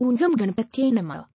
Ungam Ganpati Namaha